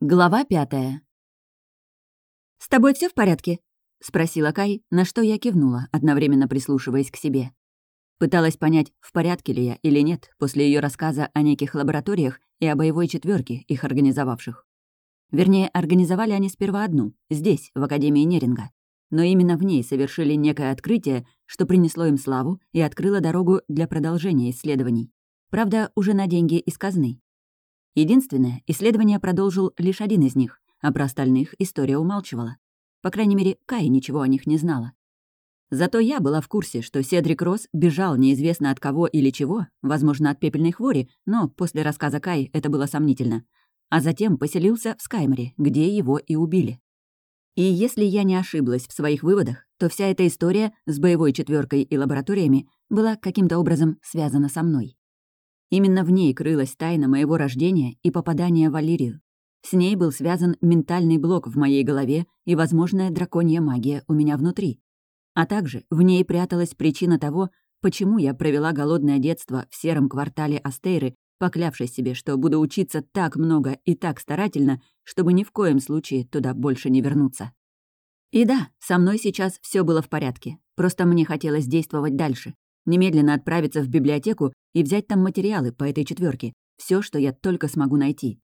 Глава пятая. «С тобой все в порядке?» — спросила Кай, на что я кивнула, одновременно прислушиваясь к себе. Пыталась понять, в порядке ли я или нет, после ее рассказа о неких лабораториях и о боевой четверке их организовавших. Вернее, организовали они сперва одну, здесь, в Академии Неринга. Но именно в ней совершили некое открытие, что принесло им славу и открыло дорогу для продолжения исследований. Правда, уже на деньги из казны. Единственное, исследование продолжил лишь один из них, а про остальных история умалчивала. По крайней мере, Кай ничего о них не знала. Зато я была в курсе, что Седрик Росс бежал неизвестно от кого или чего, возможно, от пепельной хвори, но после рассказа Кай это было сомнительно. А затем поселился в Скайморе, где его и убили. И если я не ошиблась в своих выводах, то вся эта история с боевой четверкой и лабораториями была каким-то образом связана со мной. Именно в ней крылась тайна моего рождения и попадания в Алирию. С ней был связан ментальный блок в моей голове и возможная драконья магия у меня внутри. А также в ней пряталась причина того, почему я провела голодное детство в сером квартале Астейры, поклявшись себе, что буду учиться так много и так старательно, чтобы ни в коем случае туда больше не вернуться. И да, со мной сейчас все было в порядке, просто мне хотелось действовать дальше, немедленно отправиться в библиотеку и взять там материалы по этой четверке, все, что я только смогу найти.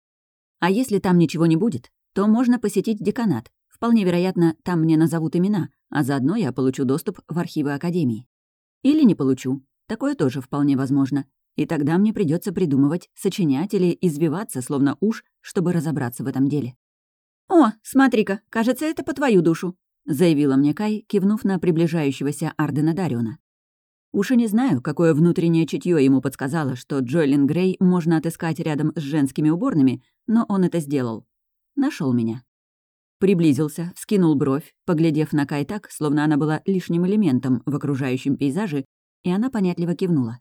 А если там ничего не будет, то можно посетить деканат. Вполне вероятно, там мне назовут имена, а заодно я получу доступ в архивы Академии. Или не получу. Такое тоже вполне возможно. И тогда мне придется придумывать, сочинять или извиваться, словно уж, чтобы разобраться в этом деле. «О, смотри-ка, кажется, это по твою душу», — заявила мне Кай, кивнув на приближающегося Ардена Дариона. Уж и не знаю, какое внутреннее чутье ему подсказало, что Джоэлин Грей можно отыскать рядом с женскими уборными, но он это сделал. Нашел меня. Приблизился, вскинул бровь, поглядев на Кай так, словно она была лишним элементом в окружающем пейзаже, и она понятливо кивнула.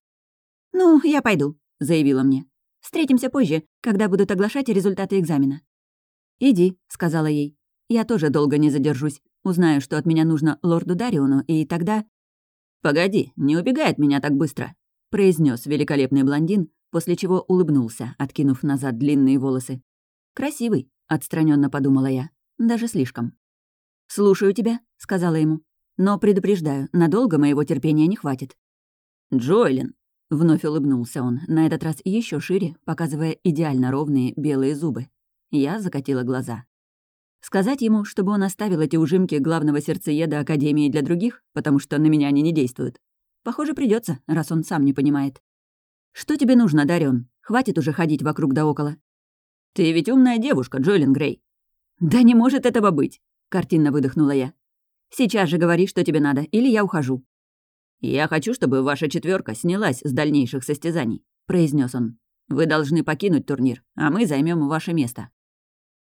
«Ну, я пойду», — заявила мне. «Встретимся позже, когда будут оглашать результаты экзамена». «Иди», — сказала ей. «Я тоже долго не задержусь. Узнаю, что от меня нужно лорду Дариону, и тогда...» «Погоди, не убегай от меня так быстро», — произнес великолепный блондин, после чего улыбнулся, откинув назад длинные волосы. «Красивый», — отстраненно подумала я. «Даже слишком». «Слушаю тебя», — сказала ему. «Но предупреждаю, надолго моего терпения не хватит». «Джоэлин», — вновь улыбнулся он, на этот раз еще шире, показывая идеально ровные белые зубы. Я закатила глаза. Сказать ему, чтобы он оставил эти ужимки главного сердцееда Академии для других, потому что на меня они не действуют? Похоже, придется, раз он сам не понимает. «Что тебе нужно, Дарён? Хватит уже ходить вокруг да около». «Ты ведь умная девушка, Джолин Грей». «Да не может этого быть», — картинно выдохнула я. «Сейчас же говори, что тебе надо, или я ухожу». «Я хочу, чтобы ваша четверка снялась с дальнейших состязаний», — произнес он. «Вы должны покинуть турнир, а мы займем ваше место».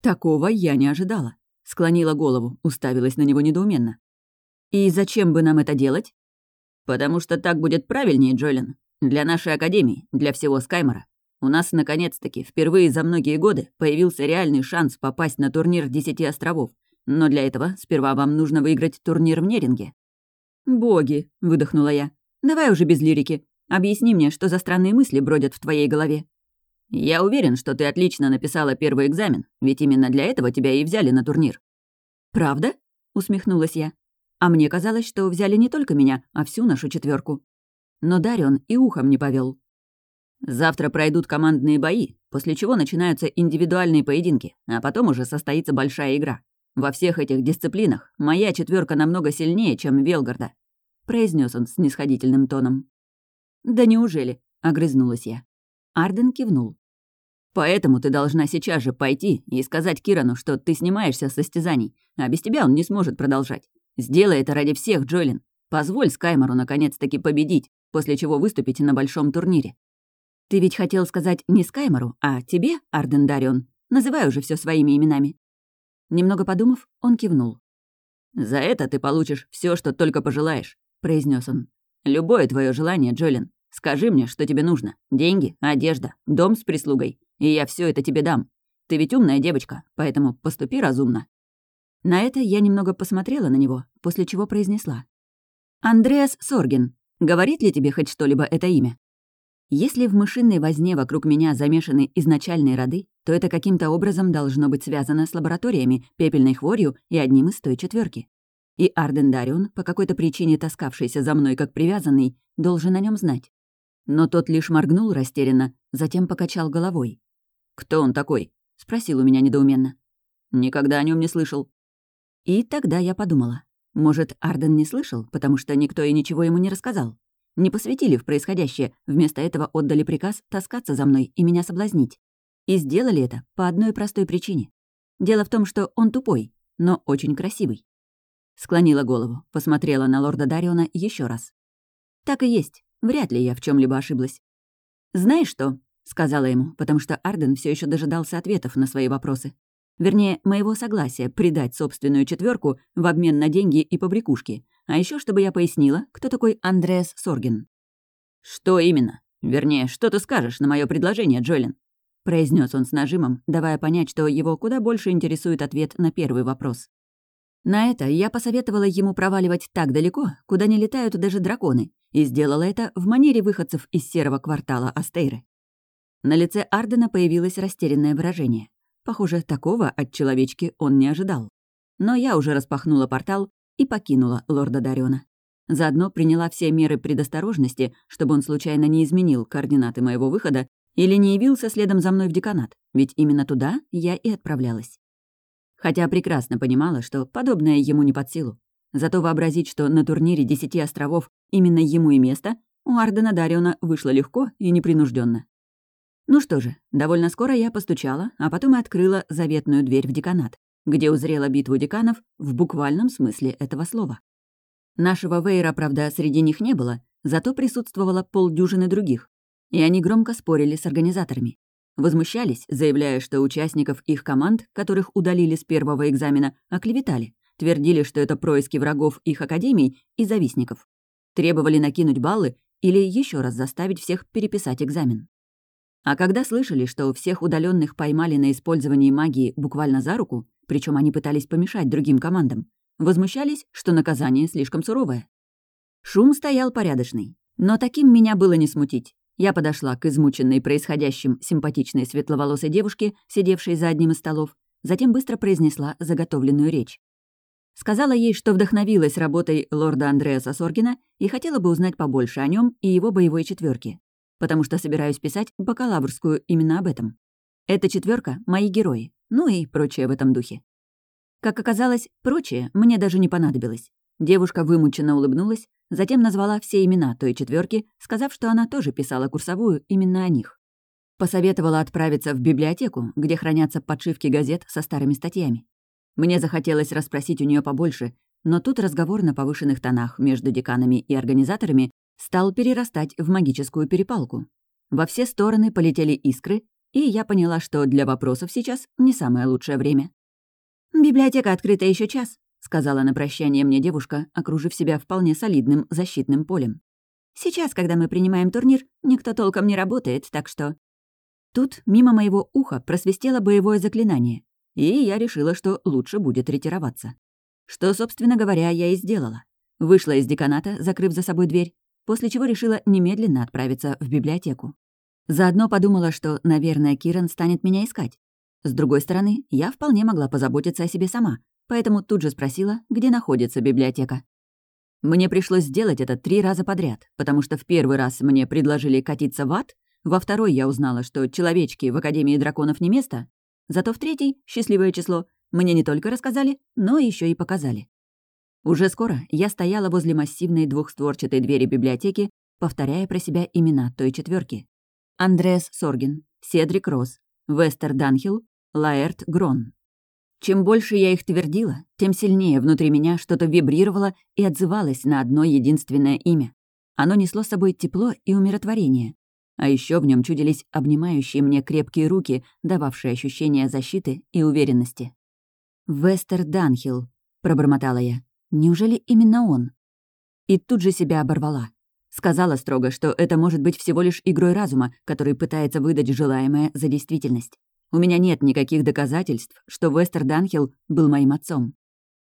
Такого я не ожидала. Склонила голову, уставилась на него недоуменно. «И зачем бы нам это делать?» «Потому что так будет правильнее, Джолин. Для нашей академии, для всего Скаймора. У нас, наконец-таки, впервые за многие годы появился реальный шанс попасть на турнир Десяти островов. Но для этого сперва вам нужно выиграть турнир в Неринге». «Боги!» — выдохнула я. «Давай уже без лирики. Объясни мне, что за странные мысли бродят в твоей голове». «Я уверен, что ты отлично написала первый экзамен, ведь именно для этого тебя и взяли на турнир». «Правда?» — усмехнулась я. «А мне казалось, что взяли не только меня, а всю нашу четверку. Но Дарион и ухом не повел. «Завтра пройдут командные бои, после чего начинаются индивидуальные поединки, а потом уже состоится большая игра. Во всех этих дисциплинах моя четверка намного сильнее, чем Велгарда», — произнес он с нисходительным тоном. «Да неужели?» — огрызнулась я. Арден кивнул. Поэтому ты должна сейчас же пойти и сказать Кирану, что ты снимаешься с состязаний, а без тебя он не сможет продолжать. Сделай это ради всех, Джолин. Позволь Скаймору наконец-таки победить, после чего выступить на большом турнире. Ты ведь хотел сказать не Скаймору, а тебе, Арден Дарион. Называй уже все своими именами. Немного подумав, он кивнул. «За это ты получишь все, что только пожелаешь», — произнес он. «Любое твое желание, Джолин. Скажи мне, что тебе нужно. Деньги, одежда, дом с прислугой и я все это тебе дам. Ты ведь умная девочка, поэтому поступи разумно». На это я немного посмотрела на него, после чего произнесла. «Андреас Сорген. Говорит ли тебе хоть что-либо это имя?» Если в мышиной возне вокруг меня замешаны изначальные роды, то это каким-то образом должно быть связано с лабораториями, пепельной хворью и одним из той четверки. И Арден Дарион, по какой-то причине таскавшийся за мной как привязанный, должен о нем знать. Но тот лишь моргнул растерянно, затем покачал головой. «Кто он такой?» — спросил у меня недоуменно. «Никогда о нем не слышал». И тогда я подумала. Может, Арден не слышал, потому что никто и ничего ему не рассказал. Не посвятили в происходящее, вместо этого отдали приказ таскаться за мной и меня соблазнить. И сделали это по одной простой причине. Дело в том, что он тупой, но очень красивый. Склонила голову, посмотрела на лорда Дариона еще раз. Так и есть. Вряд ли я в чем либо ошиблась. «Знаешь что?» — сказала ему, потому что Арден все еще дожидался ответов на свои вопросы. Вернее, моего согласия предать собственную четверку в обмен на деньги и побрякушки. А еще чтобы я пояснила, кто такой Андреас Сорген. «Что именно? Вернее, что ты скажешь на мое предложение, Джолин?» произнес он с нажимом, давая понять, что его куда больше интересует ответ на первый вопрос. На это я посоветовала ему проваливать так далеко, куда не летают даже драконы, и сделала это в манере выходцев из серого квартала Астейры. На лице Ардена появилось растерянное выражение. Похоже, такого от человечки он не ожидал. Но я уже распахнула портал и покинула лорда Дариона. Заодно приняла все меры предосторожности, чтобы он случайно не изменил координаты моего выхода или не явился следом за мной в деканат, ведь именно туда я и отправлялась. Хотя прекрасно понимала, что подобное ему не под силу. Зато вообразить, что на турнире Десяти островов именно ему и место, у Ардена Дариона вышло легко и непринужденно. Ну что же, довольно скоро я постучала, а потом и открыла заветную дверь в деканат, где узрела битву деканов в буквальном смысле этого слова. Нашего Вейра, правда, среди них не было, зато присутствовало полдюжины других, и они громко спорили с организаторами. Возмущались, заявляя, что участников их команд, которых удалили с первого экзамена, оклеветали, твердили, что это происки врагов их академий и завистников. Требовали накинуть баллы или еще раз заставить всех переписать экзамен. А когда слышали, что всех удаленных поймали на использовании магии буквально за руку, причем они пытались помешать другим командам, возмущались, что наказание слишком суровое. Шум стоял порядочный, но таким меня было не смутить. Я подошла к измученной происходящим симпатичной светловолосой девушке, сидевшей за одним из столов, затем быстро произнесла заготовленную речь. Сказала ей, что вдохновилась работой лорда Андреаса Соргина и хотела бы узнать побольше о нем и его боевой четверке, потому что собираюсь писать бакалаврскую именно об этом. Эта четверка мои герои, ну и прочее в этом духе. Как оказалось, прочее мне даже не понадобилось. Девушка вымученно улыбнулась, затем назвала все имена той четверки, сказав, что она тоже писала курсовую именно о них. Посоветовала отправиться в библиотеку, где хранятся подшивки газет со старыми статьями. Мне захотелось расспросить у нее побольше, но тут разговор на повышенных тонах между деканами и организаторами стал перерастать в магическую перепалку. Во все стороны полетели искры, и я поняла, что для вопросов сейчас не самое лучшее время. «Библиотека открыта еще час», — сказала на прощание мне девушка, окружив себя вполне солидным защитным полем. «Сейчас, когда мы принимаем турнир, никто толком не работает, так что...» Тут мимо моего уха просвистело боевое заклинание, и я решила, что лучше будет ретироваться. Что, собственно говоря, я и сделала. Вышла из деканата, закрыв за собой дверь, после чего решила немедленно отправиться в библиотеку. Заодно подумала, что, наверное, Киран станет меня искать. С другой стороны, я вполне могла позаботиться о себе сама, поэтому тут же спросила, где находится библиотека. Мне пришлось сделать это три раза подряд, потому что в первый раз мне предложили катиться в ад, во второй я узнала, что человечки в Академии драконов не место, зато в третий, счастливое число, мне не только рассказали, но еще и показали. Уже скоро я стояла возле массивной двухстворчатой двери библиотеки, повторяя про себя имена той четверки: Андреас Сорген, Седрик Росс, Вестер Данхилл, Лаэрт Грон. Чем больше я их твердила, тем сильнее внутри меня что-то вибрировало и отзывалось на одно единственное имя. Оно несло с собой тепло и умиротворение. А еще в нем чудились обнимающие мне крепкие руки, дававшие ощущение защиты и уверенности. «Вестер Данхилл», — пробормотала я. «Неужели именно он?» И тут же себя оборвала. Сказала строго, что это может быть всего лишь игрой разума, который пытается выдать желаемое за действительность. У меня нет никаких доказательств, что Вестер Данхилл был моим отцом.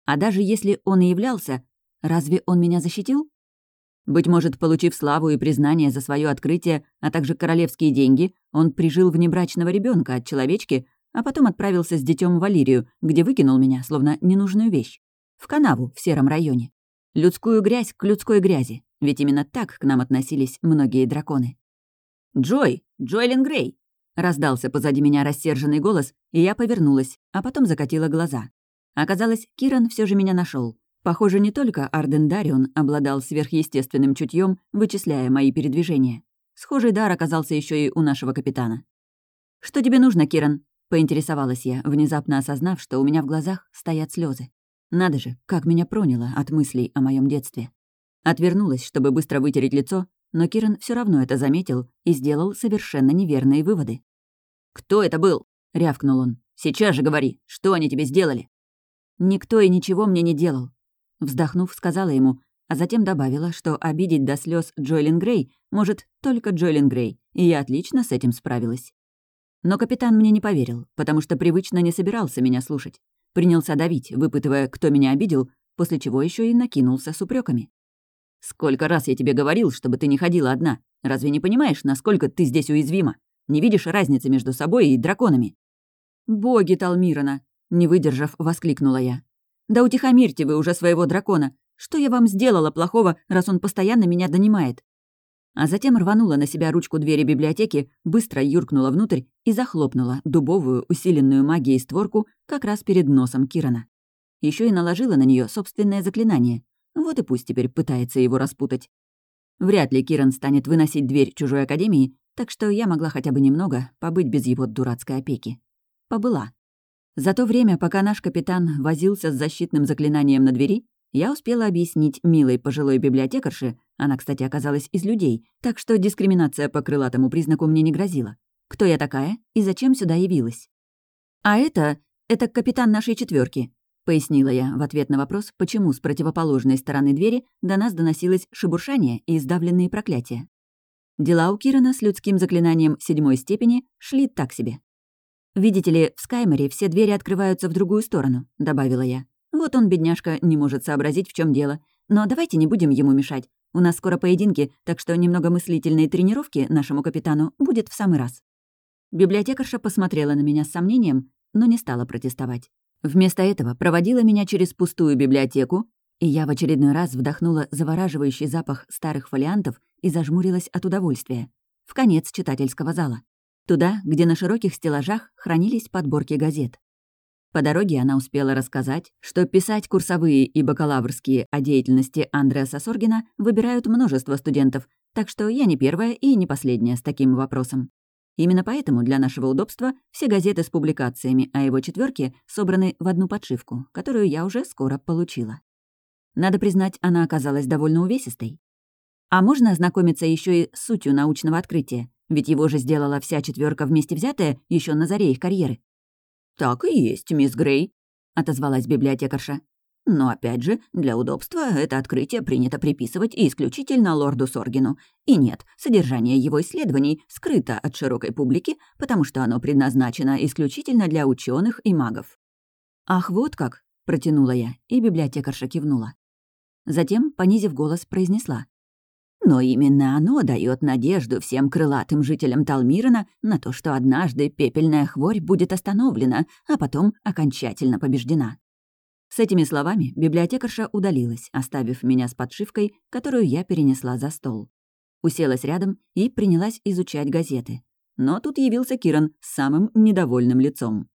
А даже если он и являлся, разве он меня защитил? Быть может, получив славу и признание за свое открытие, а также королевские деньги, он прижил внебрачного ребенка от человечки, а потом отправился с детем в Валерию, где выкинул меня, словно ненужную вещь. В канаву в сером районе. Людскую грязь к людской грязи, ведь именно так к нам относились многие драконы. «Джой! Джойлин Грей!» Раздался позади меня рассерженный голос, и я повернулась, а потом закатила глаза. Оказалось, Киран все же меня нашел. Похоже, не только Арден Дарион обладал сверхъестественным чутьем, вычисляя мои передвижения. Схожий дар оказался еще и у нашего капитана. «Что тебе нужно, Киран?» — поинтересовалась я, внезапно осознав, что у меня в глазах стоят слезы. Надо же, как меня проняло от мыслей о моем детстве. Отвернулась, чтобы быстро вытереть лицо, но Киран все равно это заметил и сделал совершенно неверные выводы. «Кто это был?» — рявкнул он. «Сейчас же говори, что они тебе сделали?» «Никто и ничего мне не делал», — вздохнув, сказала ему, а затем добавила, что обидеть до слез Джоэлин Грей может только Джоэлин Грей, и я отлично с этим справилась. Но капитан мне не поверил, потому что привычно не собирался меня слушать. Принялся давить, выпытывая, кто меня обидел, после чего еще и накинулся с упреками. «Сколько раз я тебе говорил, чтобы ты не ходила одна? Разве не понимаешь, насколько ты здесь уязвима? Не видишь разницы между собой и драконами?» «Боги Талмирана!» — не выдержав, воскликнула я. «Да утихомирьте вы уже своего дракона! Что я вам сделала плохого, раз он постоянно меня донимает?» А затем рванула на себя ручку двери библиотеки, быстро юркнула внутрь и захлопнула дубовую, усиленную магией створку как раз перед носом Кирана. Еще и наложила на нее собственное заклинание, вот и пусть теперь пытается его распутать. Вряд ли Киран станет выносить дверь чужой академии, так что я могла хотя бы немного побыть без его дурацкой опеки. Побыла. За то время, пока наш капитан возился с защитным заклинанием на двери, я успела объяснить милой пожилой библиотекарше, она, кстати, оказалась из людей, так что дискриминация по крылатому признаку мне не грозила. Кто я такая и зачем сюда явилась? А это... это капитан нашей четверки, — пояснила я в ответ на вопрос, почему с противоположной стороны двери до нас доносилось шебуршание и издавленные проклятия. Дела у Кирана с людским заклинанием седьмой степени шли так себе. «Видите ли, в Скайморе все двери открываются в другую сторону», — добавила я. «Вот он, бедняжка, не может сообразить, в чем дело. Но давайте не будем ему мешать. У нас скоро поединки, так что немного мыслительной тренировки нашему капитану будет в самый раз». Библиотекарша посмотрела на меня с сомнением, но не стала протестовать. Вместо этого проводила меня через пустую библиотеку, и я в очередной раз вдохнула завораживающий запах старых фолиантов и зажмурилась от удовольствия. В конец читательского зала. Туда, где на широких стеллажах хранились подборки газет. По дороге она успела рассказать, что писать курсовые и бакалаврские о деятельности Андреаса Соргина выбирают множество студентов, так что я не первая и не последняя с таким вопросом. Именно поэтому для нашего удобства все газеты с публикациями о его четверке собраны в одну подшивку, которую я уже скоро получила. Надо признать, она оказалась довольно увесистой. А можно ознакомиться еще и с сутью научного открытия, ведь его же сделала вся четверка вместе взятая еще на заре их карьеры. «Так и есть, мисс Грей», — отозвалась библиотекарша. Но опять же, для удобства это открытие принято приписывать исключительно лорду Соргину. И нет, содержание его исследований скрыто от широкой публики, потому что оно предназначено исключительно для ученых и магов. «Ах, вот как!» — протянула я, и библиотекарша кивнула. Затем, понизив голос, произнесла. «Но именно оно дает надежду всем крылатым жителям Талмирана на то, что однажды пепельная хворь будет остановлена, а потом окончательно побеждена. С этими словами библиотекарша удалилась, оставив меня с подшивкой, которую я перенесла за стол. Уселась рядом и принялась изучать газеты. Но тут явился Киран с самым недовольным лицом.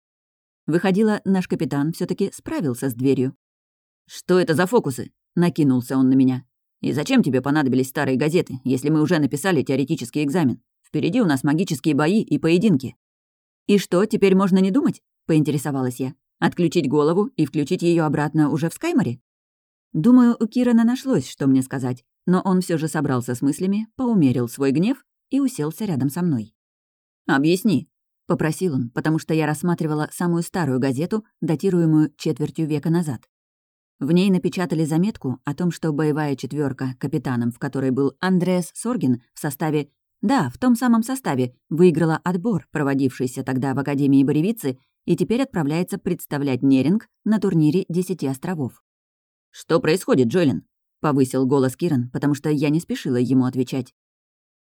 Выходило, наш капитан все таки справился с дверью. «Что это за фокусы?» — накинулся он на меня. «И зачем тебе понадобились старые газеты, если мы уже написали теоретический экзамен? Впереди у нас магические бои и поединки». «И что, теперь можно не думать?» — поинтересовалась я. Отключить голову и включить ее обратно уже в Скайморе? Думаю, у Кирана нашлось, что мне сказать, но он все же собрался с мыслями, поумерил свой гнев и уселся рядом со мной. «Объясни», — попросил он, потому что я рассматривала самую старую газету, датируемую четвертью века назад. В ней напечатали заметку о том, что боевая четверка, капитаном в которой был Андреас Соргин, в составе да, в том самом составе выиграла отбор, проводившийся тогда в Академии Боревицы, и теперь отправляется представлять Неринг на турнире Десяти островов. «Что происходит, Джолин?» — повысил голос Киран, потому что я не спешила ему отвечать.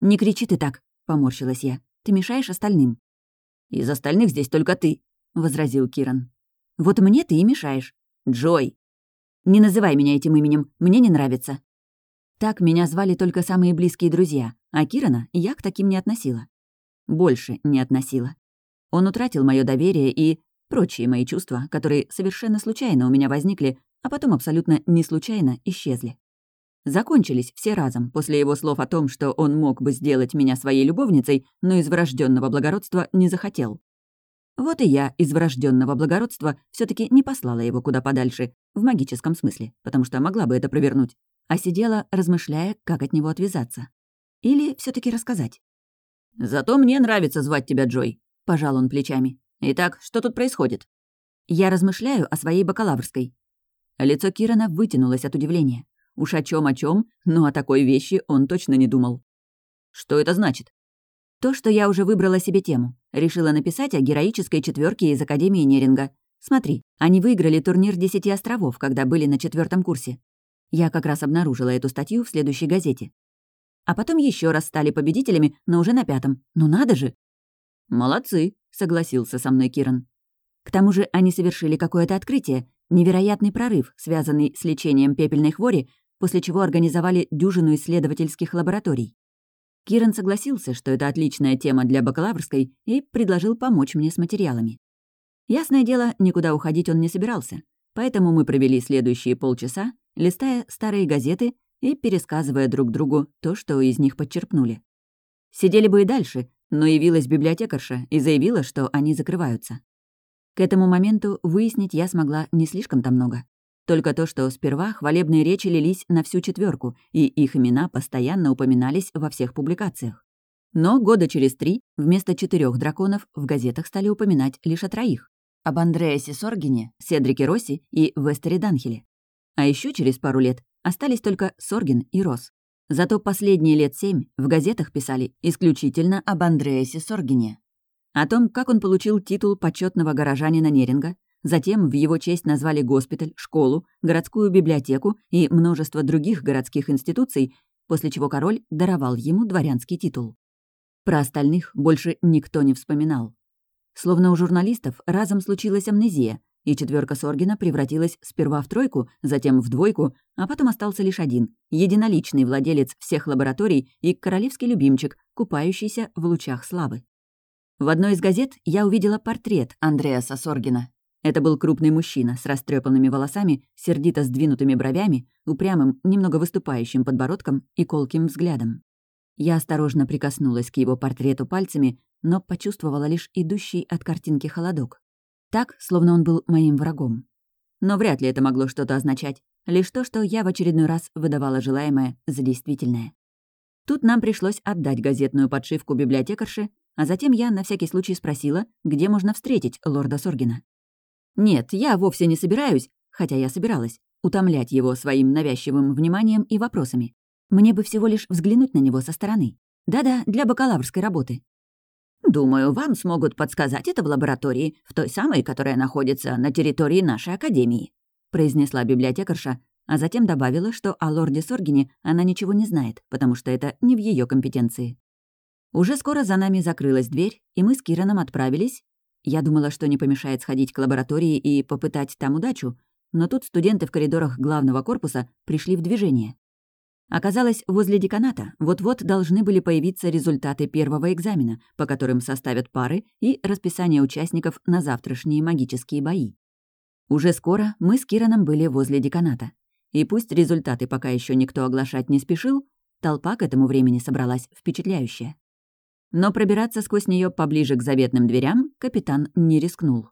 «Не кричи ты так», — поморщилась я. «Ты мешаешь остальным». «Из остальных здесь только ты», — возразил Киран. «Вот мне ты и мешаешь. Джой». «Не называй меня этим именем, мне не нравится». Так меня звали только самые близкие друзья, а Кирана я к таким не относила. Больше не относила. Он утратил мое доверие и прочие мои чувства, которые совершенно случайно у меня возникли, а потом абсолютно не случайно исчезли. Закончились все разом после его слов о том, что он мог бы сделать меня своей любовницей, но из врожденного благородства не захотел. Вот и я из врожденного благородства все таки не послала его куда подальше, в магическом смысле, потому что могла бы это провернуть, а сидела, размышляя, как от него отвязаться. Или все таки рассказать. «Зато мне нравится звать тебя Джой», — пожал он плечами. «Итак, что тут происходит?» «Я размышляю о своей бакалаврской». Лицо Кирана вытянулось от удивления. Уж о чем о чем, но о такой вещи он точно не думал. «Что это значит?» «То, что я уже выбрала себе тему. Решила написать о героической четверке из Академии Неринга. Смотри, они выиграли турнир Десяти островов, когда были на четвертом курсе. Я как раз обнаружила эту статью в следующей газете. А потом еще раз стали победителями, но уже на пятом. Ну надо же!» «Молодцы», — согласился со мной Киран. К тому же они совершили какое-то открытие, невероятный прорыв, связанный с лечением пепельной хвори, после чего организовали дюжину исследовательских лабораторий. Киран согласился, что это отличная тема для бакалаврской, и предложил помочь мне с материалами. Ясное дело, никуда уходить он не собирался, поэтому мы провели следующие полчаса, листая старые газеты и пересказывая друг другу то, что из них подчерпнули. Сидели бы и дальше, но явилась библиотекарша и заявила, что они закрываются. К этому моменту выяснить я смогла не слишком-то много. Только то, что сперва хвалебные речи лились на всю четверку, и их имена постоянно упоминались во всех публикациях. Но года через три вместо четырех драконов в газетах стали упоминать лишь о троих. Об Андреасе Соргине, Седрике Росси и Вестере Данхеле. А еще через пару лет остались только Соргин и Рос. Зато последние лет семь в газетах писали исключительно об Андреасе Соргине. О том, как он получил титул почетного горожанина Неринга, затем в его честь назвали госпиталь, школу, городскую библиотеку и множество других городских институций, после чего король даровал ему дворянский титул. Про остальных больше никто не вспоминал. Словно у журналистов разом случилась амнезия, и четверка Соргина превратилась сперва в тройку, затем в двойку, а потом остался лишь один — единоличный владелец всех лабораторий и королевский любимчик, купающийся в лучах славы. В одной из газет я увидела портрет Андреаса Соргина. Это был крупный мужчина с растрепанными волосами, сердито сдвинутыми бровями, упрямым, немного выступающим подбородком и колким взглядом. Я осторожно прикоснулась к его портрету пальцами, но почувствовала лишь идущий от картинки холодок. Так, словно он был моим врагом. Но вряд ли это могло что-то означать. Лишь то, что я в очередной раз выдавала желаемое за действительное. Тут нам пришлось отдать газетную подшивку библиотекарше, а затем я на всякий случай спросила, где можно встретить лорда Соргина. Нет, я вовсе не собираюсь, хотя я собиралась, утомлять его своим навязчивым вниманием и вопросами. Мне бы всего лишь взглянуть на него со стороны. Да-да, для бакалаврской работы. «Думаю, вам смогут подсказать это в лаборатории, в той самой, которая находится на территории нашей академии», произнесла библиотекарша, а затем добавила, что о лорде Соргине она ничего не знает, потому что это не в ее компетенции. Уже скоро за нами закрылась дверь, и мы с Кираном отправились. Я думала, что не помешает сходить к лаборатории и попытать там удачу, но тут студенты в коридорах главного корпуса пришли в движение. Оказалось, возле деканата вот-вот должны были появиться результаты первого экзамена, по которым составят пары и расписание участников на завтрашние магические бои. Уже скоро мы с Кираном были возле деканата. И пусть результаты пока еще никто оглашать не спешил, толпа к этому времени собралась впечатляющая. Но пробираться сквозь нее поближе к заветным дверям капитан не рискнул.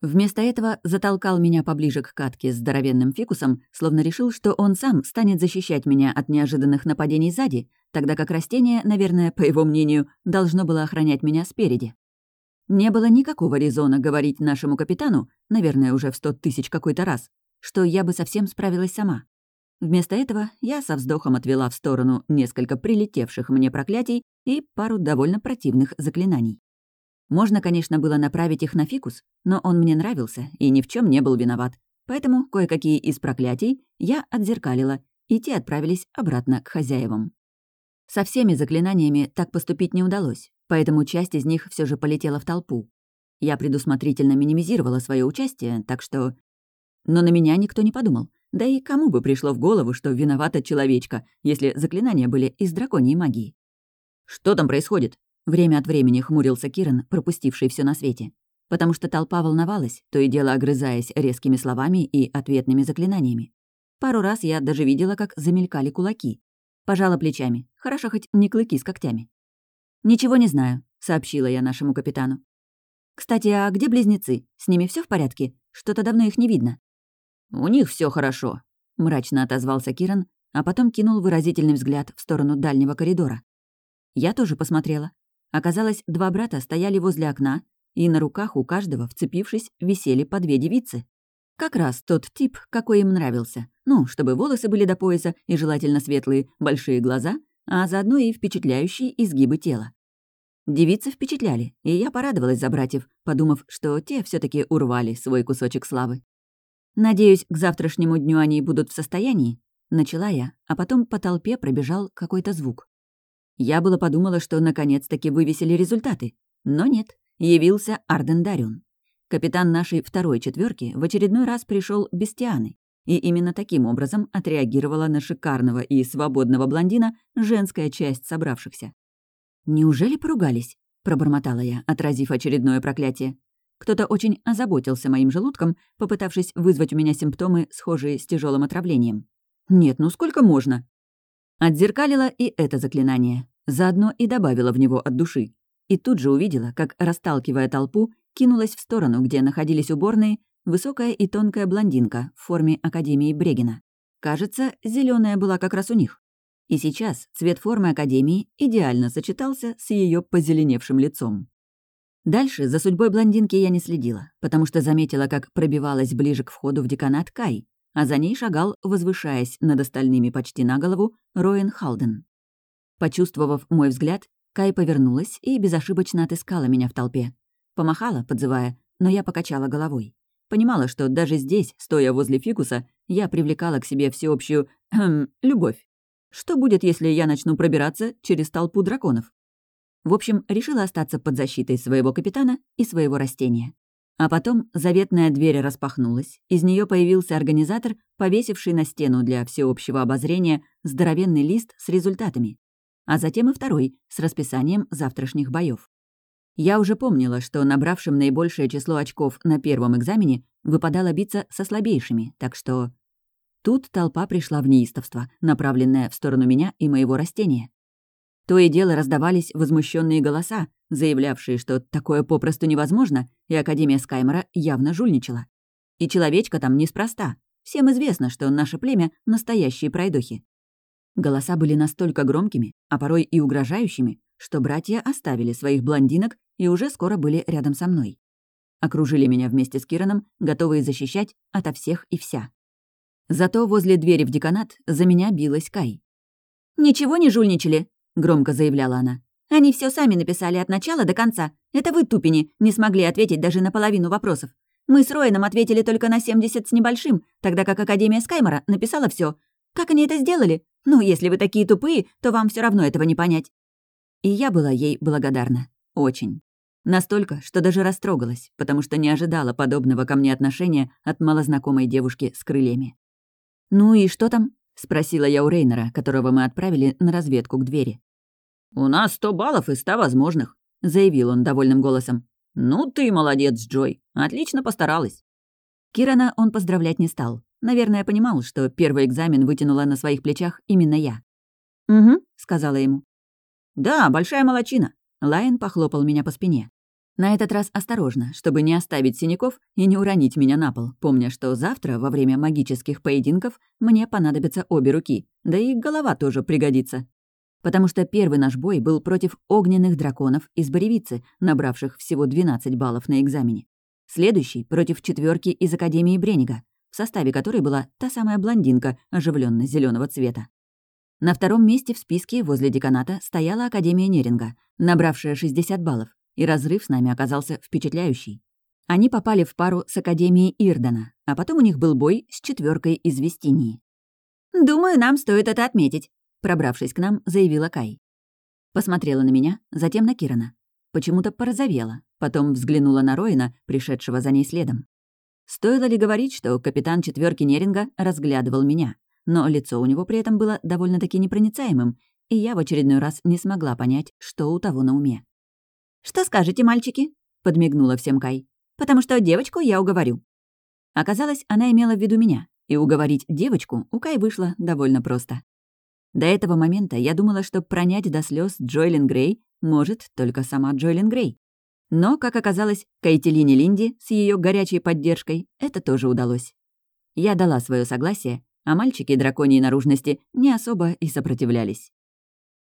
Вместо этого затолкал меня поближе к катке с здоровенным фикусом, словно решил, что он сам станет защищать меня от неожиданных нападений сзади, тогда как растение, наверное, по его мнению, должно было охранять меня спереди. Не было никакого резона говорить нашему капитану, наверное, уже в сто тысяч какой-то раз, что я бы совсем справилась сама. Вместо этого я со вздохом отвела в сторону несколько прилетевших мне проклятий и пару довольно противных заклинаний. Можно, конечно, было направить их на фикус, но он мне нравился и ни в чем не был виноват. Поэтому кое-какие из проклятий я отзеркалила и те отправились обратно к хозяевам. Со всеми заклинаниями так поступить не удалось, поэтому часть из них все же полетела в толпу. Я предусмотрительно минимизировала свое участие, так что... Но на меня никто не подумал. Да и кому бы пришло в голову, что виновата человечка, если заклинания были из драконьей магии? «Что там происходит?» Время от времени хмурился Киран, пропустивший все на свете. Потому что толпа волновалась, то и дело огрызаясь резкими словами и ответными заклинаниями. Пару раз я даже видела, как замелькали кулаки. Пожала плечами. Хорошо хоть не клыки с когтями. «Ничего не знаю», — сообщила я нашему капитану. «Кстати, а где близнецы? С ними все в порядке? Что-то давно их не видно». «У них все хорошо», — мрачно отозвался Киран, а потом кинул выразительный взгляд в сторону дальнего коридора. Я тоже посмотрела. Оказалось, два брата стояли возле окна, и на руках у каждого, вцепившись, висели по две девицы. Как раз тот тип, какой им нравился. Ну, чтобы волосы были до пояса и желательно светлые, большие глаза, а заодно и впечатляющие изгибы тела. Девицы впечатляли, и я порадовалась за братьев, подумав, что те все таки урвали свой кусочек славы. «Надеюсь, к завтрашнему дню они будут в состоянии?» Начала я, а потом по толпе пробежал какой-то звук. Я было подумала, что наконец-таки вывесили результаты. Но нет, явился Арден Дарион. Капитан нашей второй четверки в очередной раз пришел без Тианы, и именно таким образом отреагировала на шикарного и свободного блондина женская часть собравшихся. «Неужели поругались?» — пробормотала я, отразив очередное проклятие. Кто-то очень озаботился моим желудком, попытавшись вызвать у меня симптомы, схожие с тяжелым отравлением. «Нет, ну сколько можно?» Отзеркалила и это заклинание. Заодно и добавила в него от души. И тут же увидела, как, расталкивая толпу, кинулась в сторону, где находились уборные, высокая и тонкая блондинка в форме Академии Брегина. Кажется, зеленая была как раз у них. И сейчас цвет формы Академии идеально сочетался с ее позеленевшим лицом. Дальше за судьбой блондинки я не следила, потому что заметила, как пробивалась ближе к входу в деканат Кай, а за ней шагал, возвышаясь над остальными почти на голову, Роэн Халден. Почувствовав мой взгляд, Кай повернулась и безошибочно отыскала меня в толпе. Помахала, подзывая, но я покачала головой. Понимала, что даже здесь, стоя возле фикуса, я привлекала к себе всеобщую любовь. Что будет, если я начну пробираться через толпу драконов? В общем, решила остаться под защитой своего капитана и своего растения. А потом заветная дверь распахнулась, из нее появился организатор, повесивший на стену для всеобщего обозрения здоровенный лист с результатами, а затем и второй с расписанием завтрашних боев. Я уже помнила, что набравшим наибольшее число очков на первом экзамене выпадало биться со слабейшими, так что Тут толпа пришла в неистовство, направленное в сторону меня и моего растения. То и дело раздавались возмущенные голоса, заявлявшие, что такое попросту невозможно, и Академия Скаймора явно жульничала. И человечка там неспроста. Всем известно, что наше племя — настоящие пройдохи. Голоса были настолько громкими, а порой и угрожающими, что братья оставили своих блондинок и уже скоро были рядом со мной. Окружили меня вместе с Кираном, готовые защищать ото всех и вся. Зато возле двери в деканат за меня билась Кай. «Ничего не жульничали», — громко заявляла она. «Они все сами написали от начала до конца. Это вы, тупени, не смогли ответить даже на половину вопросов. Мы с Роином ответили только на 70 с небольшим, тогда как Академия Скаймора написала все. Как они это сделали? Ну, если вы такие тупые, то вам все равно этого не понять». И я была ей благодарна. Очень. Настолько, что даже растрогалась, потому что не ожидала подобного ко мне отношения от малознакомой девушки с крыльями. «Ну и что там?» — спросила я у Рейнера, которого мы отправили на разведку к двери. «У нас сто баллов из ста возможных», — заявил он довольным голосом. «Ну ты молодец, Джой. Отлично постаралась». Кирана он поздравлять не стал. Наверное, понимал, что первый экзамен вытянула на своих плечах именно я. «Угу», — сказала ему. «Да, большая молочина». Лайн похлопал меня по спине. На этот раз осторожно, чтобы не оставить синяков и не уронить меня на пол, помня, что завтра, во время магических поединков, мне понадобятся обе руки, да и голова тоже пригодится. Потому что первый наш бой был против огненных драконов из Боревицы, набравших всего 12 баллов на экзамене. Следующий — против четверки из Академии Бренига, в составе которой была та самая блондинка, оживленно зеленого цвета. На втором месте в списке возле деканата стояла Академия Неринга, набравшая 60 баллов, и разрыв с нами оказался впечатляющий. Они попали в пару с Академией Ирдена, а потом у них был бой с четверкой из Вестинии. «Думаю, нам стоит это отметить», — пробравшись к нам, заявила Кай. Посмотрела на меня, затем на Кирана. Почему-то порозовела, потом взглянула на Роина, пришедшего за ней следом. Стоило ли говорить, что капитан четверки Неринга разглядывал меня, но лицо у него при этом было довольно-таки непроницаемым, и я в очередной раз не смогла понять, что у того на уме. «Что скажете, мальчики?» — подмигнула всем Кай. «Потому что девочку я уговорю». Оказалось, она имела в виду меня, и уговорить девочку у Кай вышло довольно просто. До этого момента я думала, что пронять до слез Джойлин Грей может только сама Джойлин Грей. Но, как оказалось, Кайтелине Линди с ее горячей поддержкой это тоже удалось. Я дала свое согласие, а мальчики драконьей наружности не особо и сопротивлялись.